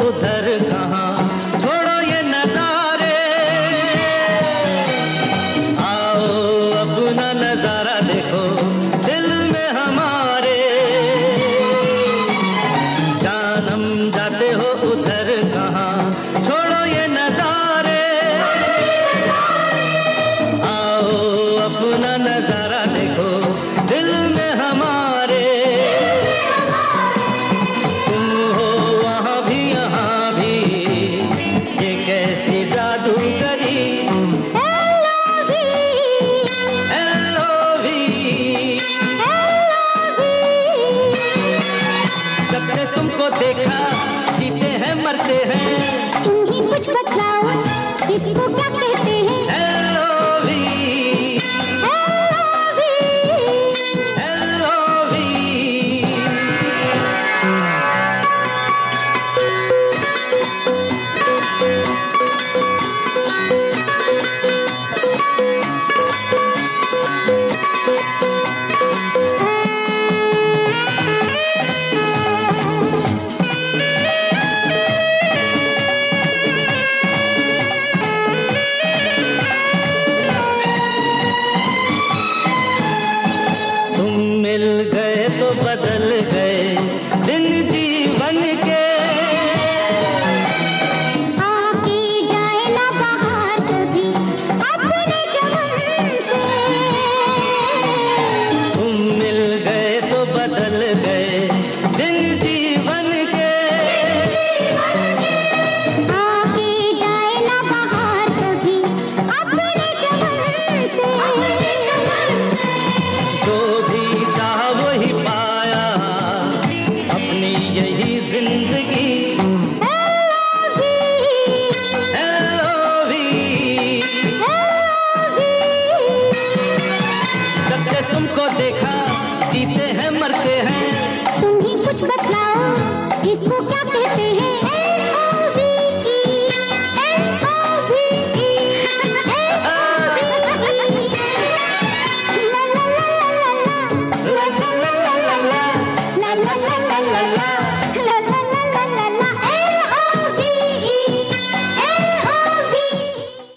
उधर इसको क्या बतलाओ इसको क्या कहते